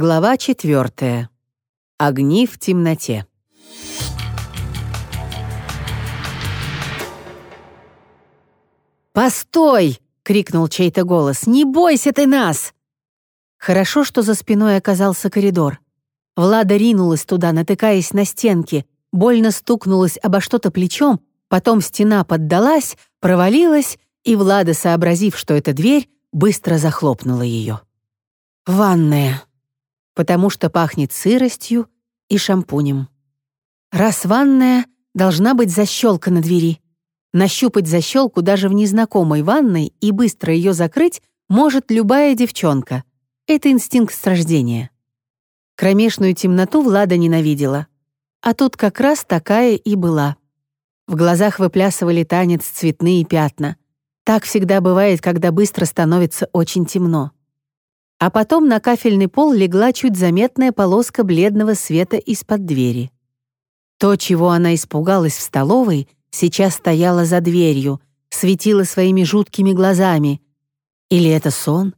Глава четвертая. Огни в темноте. «Постой!» — крикнул чей-то голос. «Не бойся ты нас!» Хорошо, что за спиной оказался коридор. Влада ринулась туда, натыкаясь на стенки, больно стукнулась обо что-то плечом, потом стена поддалась, провалилась, и Влада, сообразив, что это дверь, быстро захлопнула ее. Ванная. Потому что пахнет сыростью и шампунем. Раз ванная, должна быть защелка на двери. Нащупать защелку даже в незнакомой ванной и быстро ее закрыть может любая девчонка. Это инстинкт с рождения. Кромешную темноту Влада ненавидела. А тут как раз такая и была. В глазах выплясывали танец цветные пятна. Так всегда бывает, когда быстро становится очень темно. А потом на кафельный пол легла чуть заметная полоска бледного света из-под двери. То, чего она испугалась в столовой, сейчас стояла за дверью, светила своими жуткими глазами. Или это сон?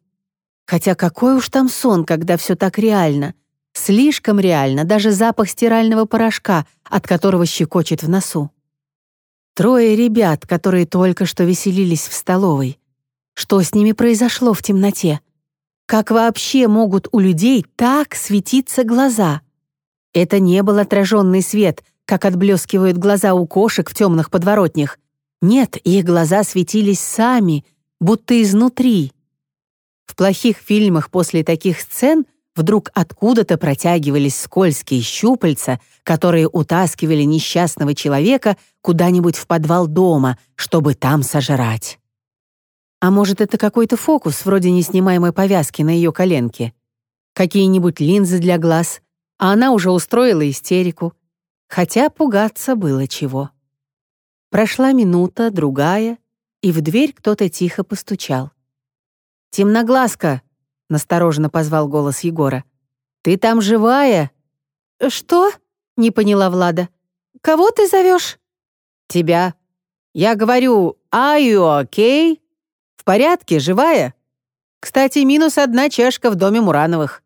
Хотя какой уж там сон, когда все так реально. Слишком реально, даже запах стирального порошка, от которого щекочет в носу. Трое ребят, которые только что веселились в столовой. Что с ними произошло в темноте? Как вообще могут у людей так светиться глаза? Это не был отраженный свет, как отблескивают глаза у кошек в темных подворотнях. Нет, их глаза светились сами, будто изнутри. В плохих фильмах после таких сцен вдруг откуда-то протягивались скользкие щупальца, которые утаскивали несчастного человека куда-нибудь в подвал дома, чтобы там сожрать. А может, это какой-то фокус, вроде неснимаемой повязки на ее коленке? Какие-нибудь линзы для глаз, а она уже устроила истерику, хотя пугаться было чего. Прошла минута, другая, и в дверь кто-то тихо постучал. «Темноглазка!» — настороженно позвал голос Егора. «Ты там живая?» «Что?» — не поняла Влада. «Кого ты зовешь?» «Тебя. Я говорю, are you okay? В порядке, живая? Кстати, минус одна чашка в доме Мурановых».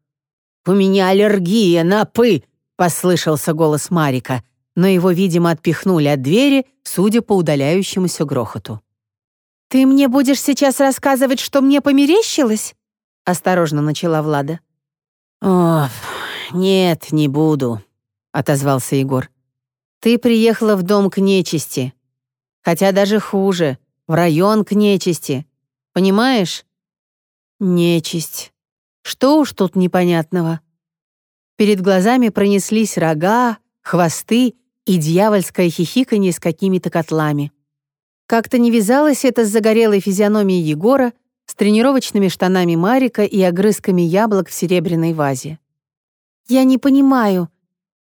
«У меня аллергия на пы!» — послышался голос Марика, но его, видимо, отпихнули от двери, судя по удаляющемуся грохоту. «Ты мне будешь сейчас рассказывать, что мне померещилось?» — осторожно начала Влада. «О, нет, не буду», — отозвался Егор. «Ты приехала в дом к нечисти. Хотя даже хуже, в район к нечисти. Понимаешь?» «Нечисть. Что уж тут непонятного?» Перед глазами пронеслись рога, хвосты и дьявольское хихиканье с какими-то котлами. Как-то не вязалось это с загорелой физиономией Егора, с тренировочными штанами Марика и огрызками яблок в серебряной вазе. «Я не понимаю.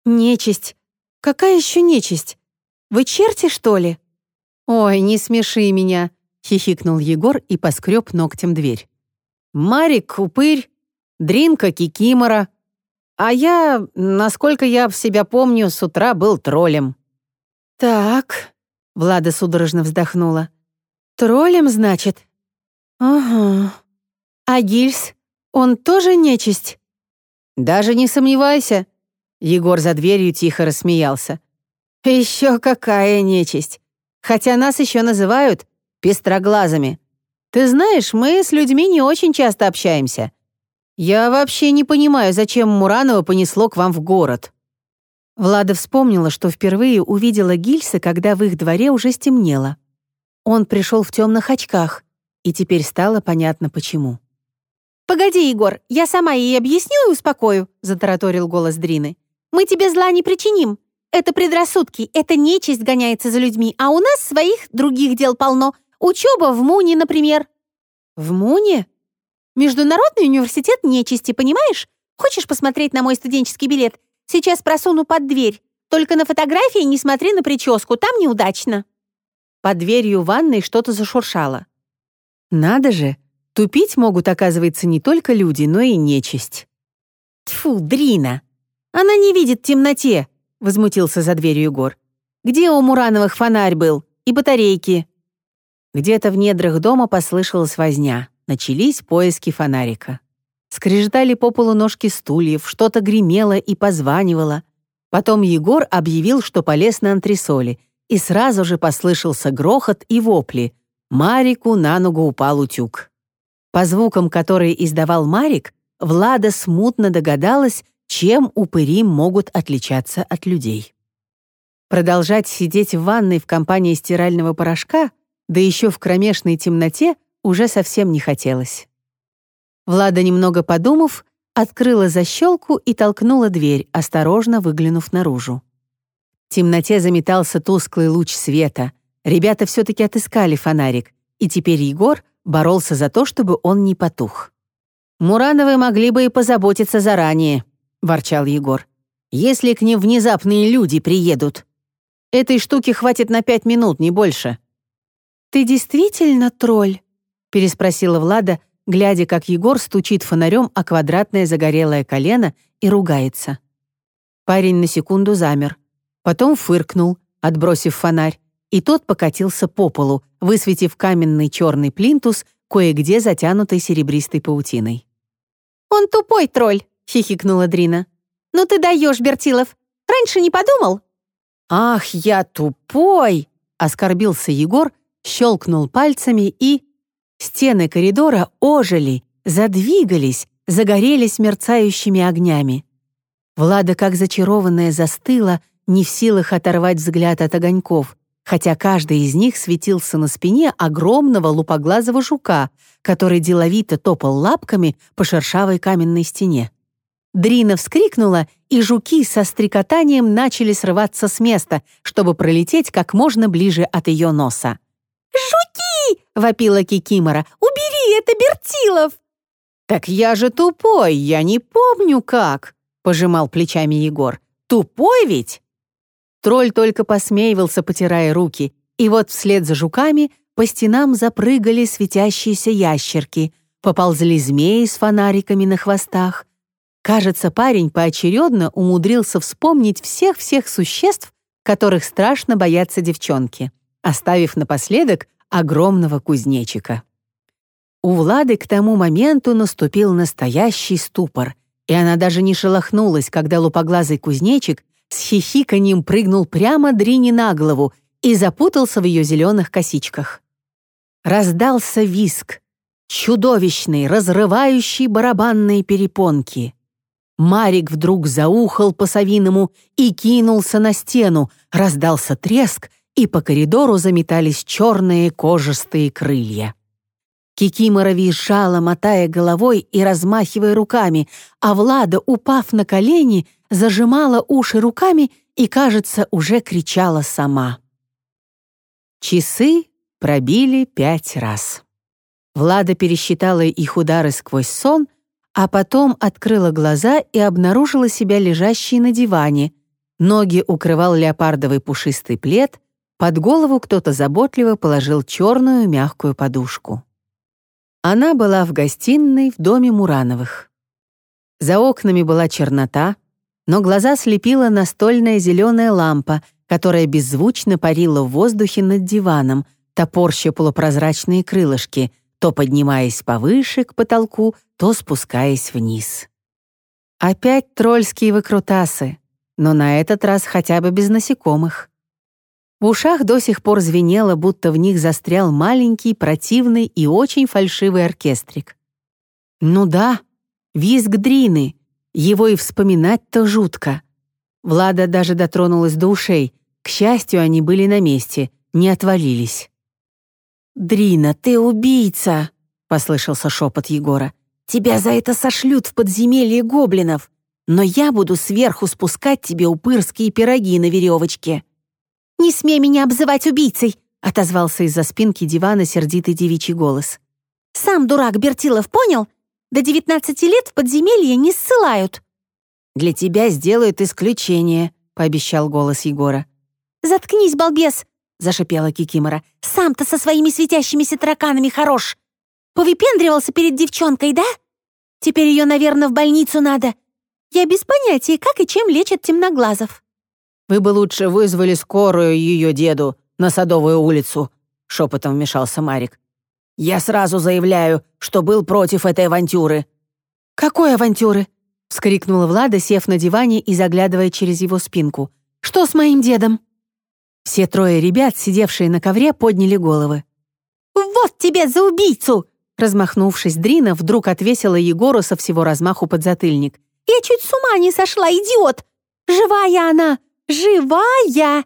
Нечисть. Какая еще нечисть? Вы черти, что ли?» «Ой, не смеши меня», — хихикнул Егор и поскреб ногтем дверь. «Марик — упырь, Дринка — кикимора, а я, насколько я в себя помню, с утра был троллем». «Так», — Влада судорожно вздохнула. «Троллем, значит?» «Ага. А Гильс, он тоже нечисть?» «Даже не сомневайся», — Егор за дверью тихо рассмеялся. «Еще какая нечисть! Хотя нас еще называют пестроглазами. Ты знаешь, мы с людьми не очень часто общаемся. «Я вообще не понимаю, зачем Муранова понесло к вам в город». Влада вспомнила, что впервые увидела Гильса, когда в их дворе уже стемнело. Он пришел в темных очках, и теперь стало понятно, почему. «Погоди, Егор, я сама ей объясню и успокою», — затараторил голос Дрины. «Мы тебе зла не причиним. Это предрассудки, это нечисть гоняется за людьми, а у нас своих других дел полно. Учеба в МУНе, например». «В МУНе?» Международный университет нечисти, понимаешь? Хочешь посмотреть на мой студенческий билет? Сейчас просуну под дверь. Только на фотографии не смотри на прическу, там неудачно». Под дверью ванной что-то зашуршало. Надо же, тупить могут, оказывается, не только люди, но и нечисть. Тфу, Дрина! Она не видит в темноте, возмутился за дверью Егор. Где у Мурановых фонарь был? И батарейки? Где-то в недрах дома послышалась возня начались поиски фонарика. Скрежетали по полу ножки стульев, что-то гремело и позванивало. Потом Егор объявил, что полез на антресоли, и сразу же послышался грохот и вопли. Марику на ногу упал утюг. По звукам, которые издавал Марик, Влада смутно догадалась, чем упыри могут отличаться от людей. Продолжать сидеть в ванной в компании стирального порошка, да еще в кромешной темноте, уже совсем не хотелось. Влада, немного подумав, открыла защелку и толкнула дверь, осторожно выглянув наружу. В темноте заметался тусклый луч света. Ребята все-таки отыскали фонарик, и теперь Егор боролся за то, чтобы он не потух. «Мурановы могли бы и позаботиться заранее», — ворчал Егор. «Если к ним внезапные люди приедут. Этой штуки хватит на пять минут, не больше». «Ты действительно тролль?» — переспросила Влада, глядя, как Егор стучит фонарем о квадратное загорелое колено и ругается. Парень на секунду замер, потом фыркнул, отбросив фонарь, и тот покатился по полу, высветив каменный черный плинтус, кое-где затянутый серебристой паутиной. «Он тупой тролль», — хихикнула Дрина. «Ну ты даешь, Бертилов. Раньше не подумал?» «Ах, я тупой!» — оскорбился Егор, щелкнул пальцами и... Стены коридора ожили, задвигались, загорелись мерцающими огнями. Влада, как зачарованная, застыла, не в силах оторвать взгляд от огоньков, хотя каждый из них светился на спине огромного лупоглазого жука, который деловито топал лапками по шершавой каменной стене. Дрина вскрикнула, и жуки со стрекотанием начали срываться с места, чтобы пролететь как можно ближе от ее носа. «Жуки!» — вопила Кикимора. «Убери, это Бертилов!» «Так я же тупой, я не помню как!» — пожимал плечами Егор. «Тупой ведь?» Тролль только посмеивался, потирая руки, и вот вслед за жуками по стенам запрыгали светящиеся ящерки, поползли змеи с фонариками на хвостах, Кажется, парень поочередно умудрился вспомнить всех-всех существ, которых страшно боятся девчонки, оставив напоследок огромного кузнечика. У Влады к тому моменту наступил настоящий ступор, и она даже не шелохнулась, когда лупоглазый кузнечик с хихиканьем прыгнул прямо Дрине на голову и запутался в ее зеленых косичках. Раздался виск, чудовищный, разрывающий барабанные перепонки. Марик вдруг заухал по-совиному и кинулся на стену, раздался треск, и по коридору заметались черные кожистые крылья. Кикимора визжала, мотая головой и размахивая руками, а Влада, упав на колени, зажимала уши руками и, кажется, уже кричала сама. Часы пробили пять раз. Влада пересчитала их удары сквозь сон а потом открыла глаза и обнаружила себя лежащей на диване. Ноги укрывал леопардовый пушистый плед, под голову кто-то заботливо положил черную мягкую подушку. Она была в гостиной в доме Мурановых. За окнами была чернота, но глаза слепила настольная зеленая лампа, которая беззвучно парила в воздухе над диваном, топорща полупрозрачные крылышки — то поднимаясь повыше к потолку, то спускаясь вниз. Опять тролльские выкрутасы, но на этот раз хотя бы без насекомых. В ушах до сих пор звенело, будто в них застрял маленький, противный и очень фальшивый оркестрик. Ну да, визг Дрины, его и вспоминать-то жутко. Влада даже дотронулась до ушей. К счастью, они были на месте, не отвалились. «Дрина, ты убийца!» — послышался шепот Егора. «Тебя за это сошлют в подземелье гоблинов, но я буду сверху спускать тебе упырские пироги на веревочке». «Не смей меня обзывать убийцей!» — отозвался из-за спинки дивана сердитый девичий голос. «Сам дурак Бертилов, понял? До девятнадцати лет в подземелье не ссылают». «Для тебя сделают исключение», — пообещал голос Егора. «Заткнись, балбес!» — зашипела Кикимора. «Сам-то со своими светящимися тараканами хорош! Повыпендривался перед девчонкой, да? Теперь ее, наверное, в больницу надо. Я без понятия, как и чем лечат темноглазов». «Вы бы лучше вызвали скорую ее деду на Садовую улицу», — шепотом вмешался Марик. «Я сразу заявляю, что был против этой авантюры». «Какой авантюры?» — вскрикнула Влада, сев на диване и заглядывая через его спинку. «Что с моим дедом?» Все трое ребят, сидевшие на ковре, подняли головы. «Вот тебе за убийцу!» Размахнувшись, Дрина вдруг отвесила Егору со всего размаху подзатыльник. «Я чуть с ума не сошла, идиот! Живая она! Живая!»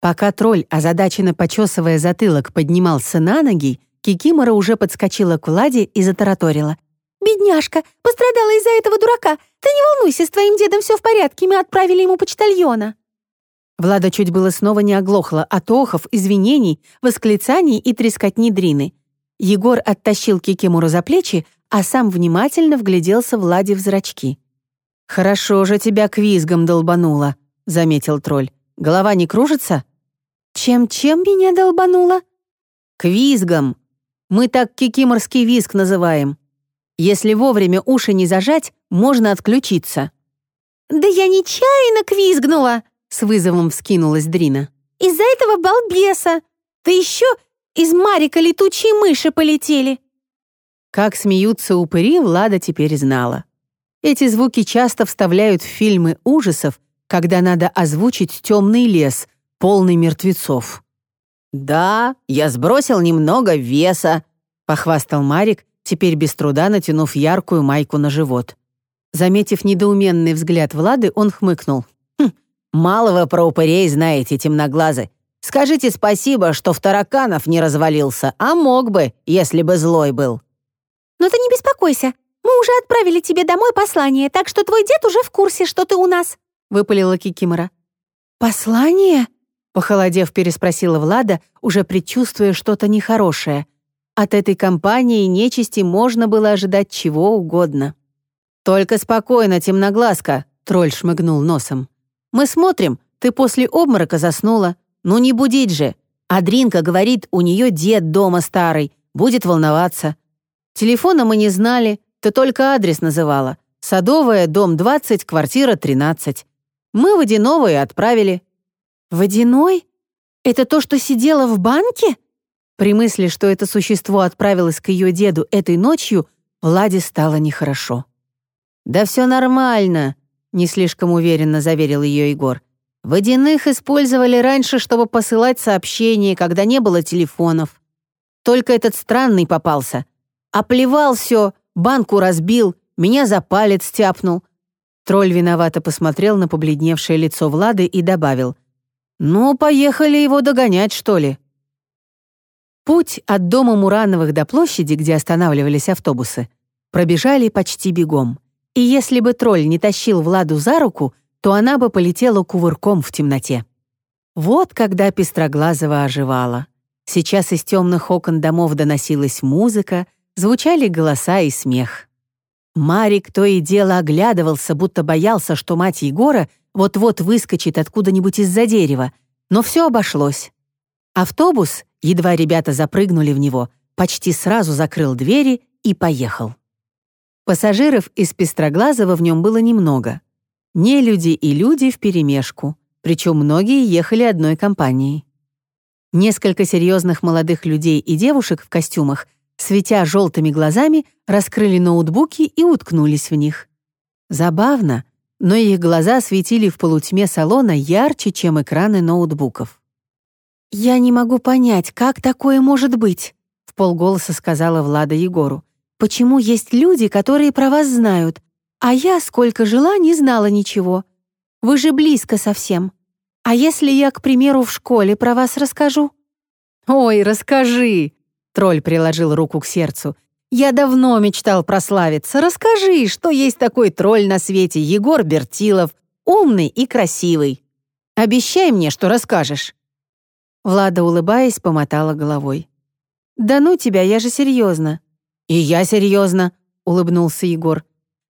Пока тролль, озадаченно почесывая затылок, поднимался на ноги, Кикимора уже подскочила к Владе и затараторила. «Бедняжка, пострадала из-за этого дурака. Ты не волнуйся, с твоим дедом все в порядке, мы отправили ему почтальона». Влада чуть было снова не оглохла от охов, извинений, восклицаний и трескотни Дрины. Егор оттащил Кикимору за плечи, а сам внимательно вгляделся Владе в зрачки. «Хорошо же тебя к визгам долбануло», — заметил тролль. «Голова не кружится?» «Чем-чем меня долбануло?» «К визгам. Мы так кикиморский визг называем. Если вовремя уши не зажать, можно отключиться». «Да я нечаянно квизгнула!» — с вызовом вскинулась Дрина. «Из-за этого балбеса! Да еще из Марика летучие мыши полетели!» Как смеются упыри, Влада теперь знала. Эти звуки часто вставляют в фильмы ужасов, когда надо озвучить темный лес, полный мертвецов. «Да, я сбросил немного веса», — похвастал Марик, теперь без труда натянув яркую майку на живот. Заметив недоуменный взгляд Влады, он хмыкнул. «Хм, мало вы про упырей знаете, темноглазы. Скажите спасибо, что в тараканов не развалился, а мог бы, если бы злой был». «Но ты не беспокойся, мы уже отправили тебе домой послание, так что твой дед уже в курсе, что ты у нас», — выпалила Кикимора. «Послание?» — похолодев, переспросила Влада, уже предчувствуя что-то нехорошее. От этой компании нечисти можно было ожидать чего угодно. «Только спокойно, темноглазка», — тролль шмыгнул носом. «Мы смотрим, ты после обморока заснула. Ну не будить же. Адринка говорит, у нее дед дома старый, будет волноваться. Телефона мы не знали, ты только адрес называла. Садовая, дом 20, квартира 13. Мы водяного и отправили». «Водяной? Это то, что сидело в банке?» При мысли, что это существо отправилось к ее деду этой ночью, Владе стало нехорошо. «Да все нормально», — не слишком уверенно заверил ее Егор. «Водяных использовали раньше, чтобы посылать сообщения, когда не было телефонов. Только этот странный попался. Оплевал все, банку разбил, меня за палец тяпнул». Тролль виновато посмотрел на побледневшее лицо Влады и добавил. «Ну, поехали его догонять, что ли?» Путь от дома Мурановых до площади, где останавливались автобусы, пробежали почти бегом. И если бы тролль не тащил Владу за руку, то она бы полетела кувырком в темноте. Вот когда Пестроглазова оживала. Сейчас из темных окон домов доносилась музыка, звучали голоса и смех. Марик то и дело оглядывался, будто боялся, что мать Егора вот-вот выскочит откуда-нибудь из-за дерева, но все обошлось. Автобус, едва ребята запрыгнули в него, почти сразу закрыл двери и поехал. Пассажиров из Пестроглазого в нем было немного. Не люди и люди вперемешку, причем многие ехали одной компанией. Несколько серьезных молодых людей и девушек в костюмах, светя желтыми глазами, раскрыли ноутбуки и уткнулись в них. Забавно, но их глаза светили в полутьме салона ярче, чем экраны ноутбуков. «Я не могу понять, как такое может быть?» — в полголоса сказала Влада Егору. «Почему есть люди, которые про вас знают, а я, сколько жила, не знала ничего? Вы же близко совсем. А если я, к примеру, в школе про вас расскажу?» «Ой, расскажи!» — тролль приложил руку к сердцу. «Я давно мечтал прославиться. Расскажи, что есть такой тролль на свете Егор Бертилов, умный и красивый. Обещай мне, что расскажешь». Влада, улыбаясь, помотала головой. «Да ну тебя, я же серьезно». «И я серьезно», — улыбнулся Егор.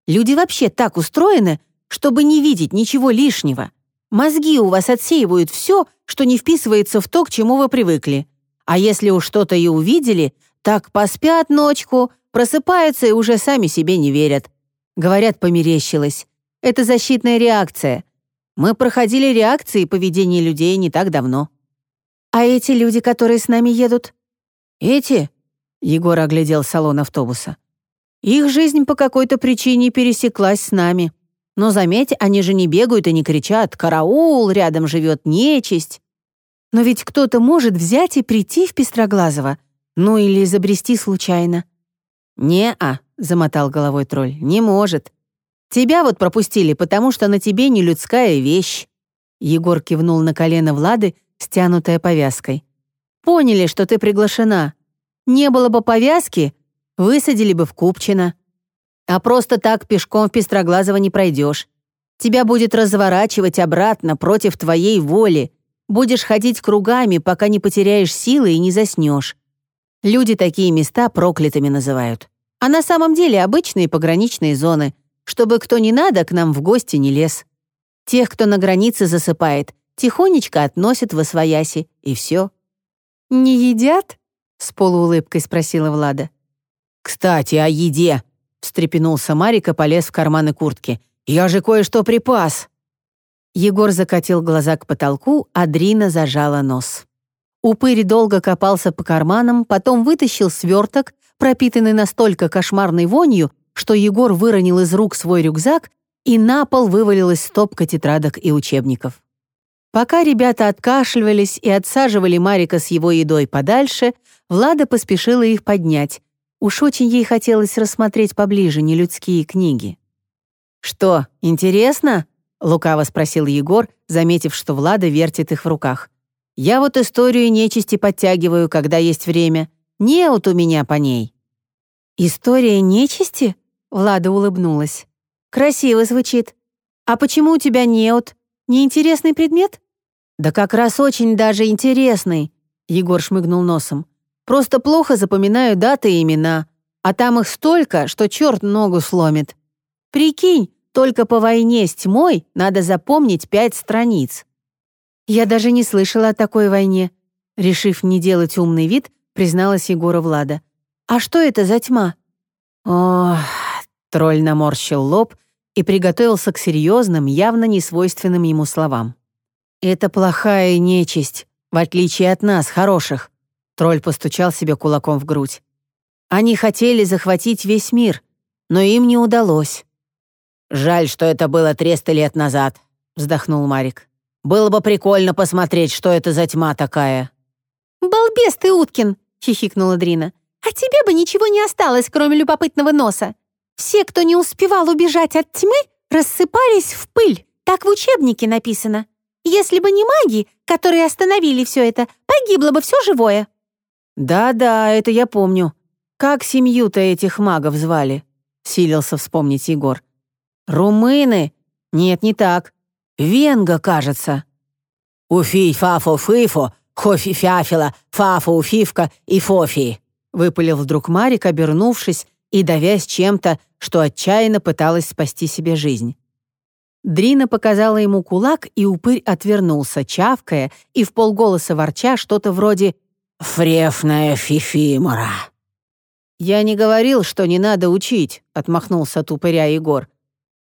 «Люди вообще так устроены, чтобы не видеть ничего лишнего. Мозги у вас отсеивают все, что не вписывается в то, к чему вы привыкли. А если уж что-то и увидели, так поспят ночку, просыпаются и уже сами себе не верят. Говорят, померещилось. Это защитная реакция. Мы проходили реакции поведения людей не так давно». «А эти люди, которые с нами едут?» «Эти?» — Егор оглядел салон автобуса. Их жизнь по какой-то причине пересеклась с нами. Но заметь, они же не бегают и не кричат «Караул! Рядом живет нечисть!» Но ведь кто-то может взять и прийти в Пестроглазово, ну или изобрести случайно. «Не-а», — замотал головой тролль, — «не может. Тебя вот пропустили, потому что на тебе не людская вещь». Егор кивнул на колено Влады, стянутая повязкой. «Поняли, что ты приглашена. Не было бы повязки, высадили бы в Купчино. А просто так пешком в Пестроглазово не пройдешь. Тебя будет разворачивать обратно против твоей воли. Будешь ходить кругами, пока не потеряешь силы и не заснешь. Люди такие места проклятыми называют. А на самом деле обычные пограничные зоны, чтобы кто не надо к нам в гости не лез. Тех, кто на границе засыпает, тихонечко относят в освояси, и все. «Не едят?» — с полуулыбкой спросила Влада. «Кстати, о еде!» — встрепенулся Марик и полез в карманы куртки. «Я же кое-что припас!» Егор закатил глаза к потолку, а Дрина зажала нос. Упырь долго копался по карманам, потом вытащил сверток, пропитанный настолько кошмарной вонью, что Егор выронил из рук свой рюкзак, и на пол вывалилась стопка тетрадок и учебников. Пока ребята откашливались и отсаживали Марика с его едой подальше, Влада поспешила их поднять, Уж очень ей хотелось рассмотреть поближе нелюдские книги. «Что, интересно?» — лукаво спросил Егор, заметив, что Влада вертит их в руках. «Я вот историю нечисти подтягиваю, когда есть время. Неут у меня по ней». «История нечисти?» — Влада улыбнулась. «Красиво звучит. А почему у тебя неут? Неинтересный предмет?» «Да как раз очень даже интересный», — Егор шмыгнул носом. Просто плохо запоминаю даты и имена, а там их столько, что черт ногу сломит. Прикинь, только по войне с тьмой надо запомнить пять страниц. Я даже не слышала о такой войне. Решив не делать умный вид, призналась Егора Влада. А что это за тьма? Ох, тролль наморщил лоб и приготовился к серьезным, явно несвойственным ему словам. Это плохая нечисть, в отличие от нас, хороших. Тролль постучал себе кулаком в грудь. Они хотели захватить весь мир, но им не удалось. «Жаль, что это было триста лет назад», — вздохнул Марик. «Было бы прикольно посмотреть, что это за тьма такая». «Балбес ты, Уткин!» — хихикнула Дрина. «А тебе бы ничего не осталось, кроме любопытного носа. Все, кто не успевал убежать от тьмы, рассыпались в пыль. Так в учебнике написано. Если бы не маги, которые остановили все это, погибло бы все живое». «Да-да, это я помню. Как семью-то этих магов звали?» — силился вспомнить Егор. «Румыны? Нет, не так. Венга, кажется». «Уфий, фафо, фыфо, хофи, фяфила, фафо, уфивка и фофи», — выпалил вдруг Марик, обернувшись и давясь чем-то, что отчаянно пыталась спасти себе жизнь. Дрина показала ему кулак, и упырь отвернулся, чавкая и в полголоса ворча что-то вроде «Фрефная фифимора». «Я не говорил, что не надо учить», — отмахнулся тупыря Егор.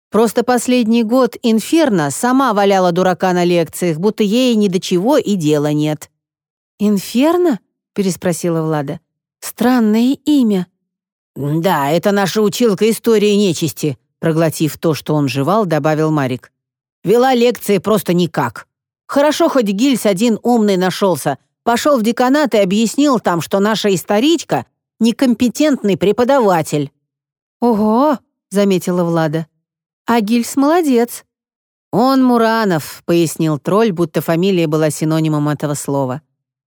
«Просто последний год Инферно сама валяла дурака на лекциях, будто ей ни до чего и дела нет». «Инферно?» — переспросила Влада. «Странное имя». «Да, это наша училка истории нечисти», — проглотив то, что он жевал, добавил Марик. «Вела лекции просто никак. Хорошо, хоть Гильс один умный нашелся, Пошел в деканат и объяснил там, что наша историчка — некомпетентный преподаватель». «Ого!» — заметила Влада. «А Гильс молодец». «Он Муранов», — пояснил тролль, будто фамилия была синонимом этого слова.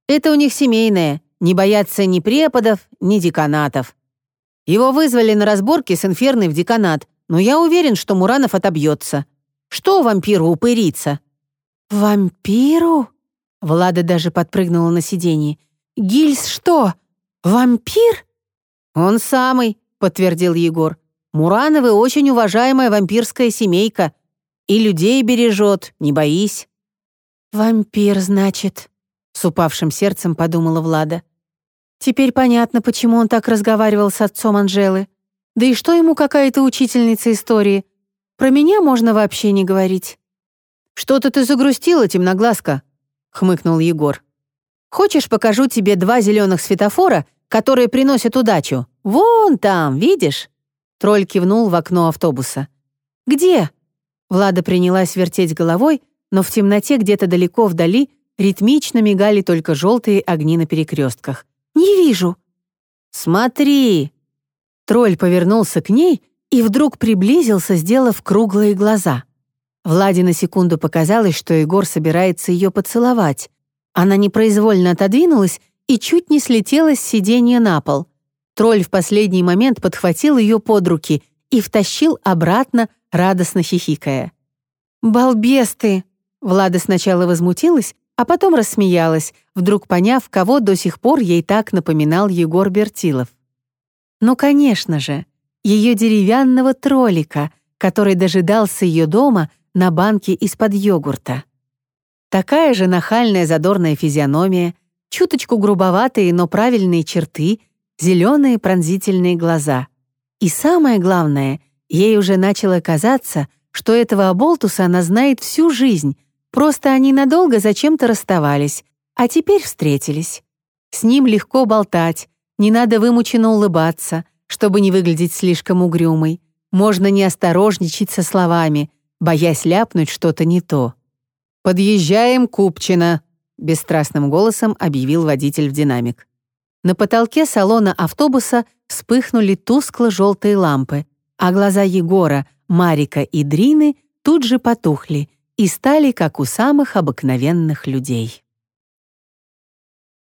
«Это у них семейное, не боятся ни преподов, ни деканатов. Его вызвали на разборки с инферной в деканат, но я уверен, что Муранов отобьется. Что вампиру упыриться?» «Вампиру?» Влада даже подпрыгнула на сиденье. «Гильз что, вампир?» «Он самый», — подтвердил Егор. «Мурановы очень уважаемая вампирская семейка. И людей бережет, не боись». «Вампир, значит», — с упавшим сердцем подумала Влада. «Теперь понятно, почему он так разговаривал с отцом Анжелы. Да и что ему какая-то учительница истории? Про меня можно вообще не говорить». «Что-то ты загрустила, темноглазка», — хмыкнул Егор. «Хочешь, покажу тебе два зеленых светофора, которые приносят удачу? Вон там, видишь?» Тролль кивнул в окно автобуса. «Где?» Влада принялась вертеть головой, но в темноте где-то далеко вдали ритмично мигали только желтые огни на перекрестках. «Не вижу». «Смотри!» Тролль повернулся к ней и вдруг приблизился, сделав круглые глаза. Владе на секунду показалось, что Егор собирается ее поцеловать. Она непроизвольно отодвинулась и чуть не слетела с сиденья на пол. Тролль в последний момент подхватил ее под руки и втащил обратно, радостно хихикая. «Балбес ты!» Влада сначала возмутилась, а потом рассмеялась, вдруг поняв, кого до сих пор ей так напоминал Егор Бертилов. Ну, конечно же, ее деревянного троллика, который дожидался ее дома на банке из-под йогурта. Такая же нахальная задорная физиономия, чуточку грубоватые, но правильные черты, зеленые пронзительные глаза. И самое главное, ей уже начало казаться, что этого оболтуса она знает всю жизнь, просто они надолго зачем-то расставались, а теперь встретились. С ним легко болтать, не надо вымученно улыбаться, чтобы не выглядеть слишком угрюмой. Можно не осторожничать со словами, боясь ляпнуть что-то не то. «Подъезжаем, Купчино», — бесстрастным голосом объявил водитель в динамик. На потолке салона автобуса вспыхнули тускло-желтые лампы, а глаза Егора, Марика и Дрины тут же потухли и стали как у самых обыкновенных людей.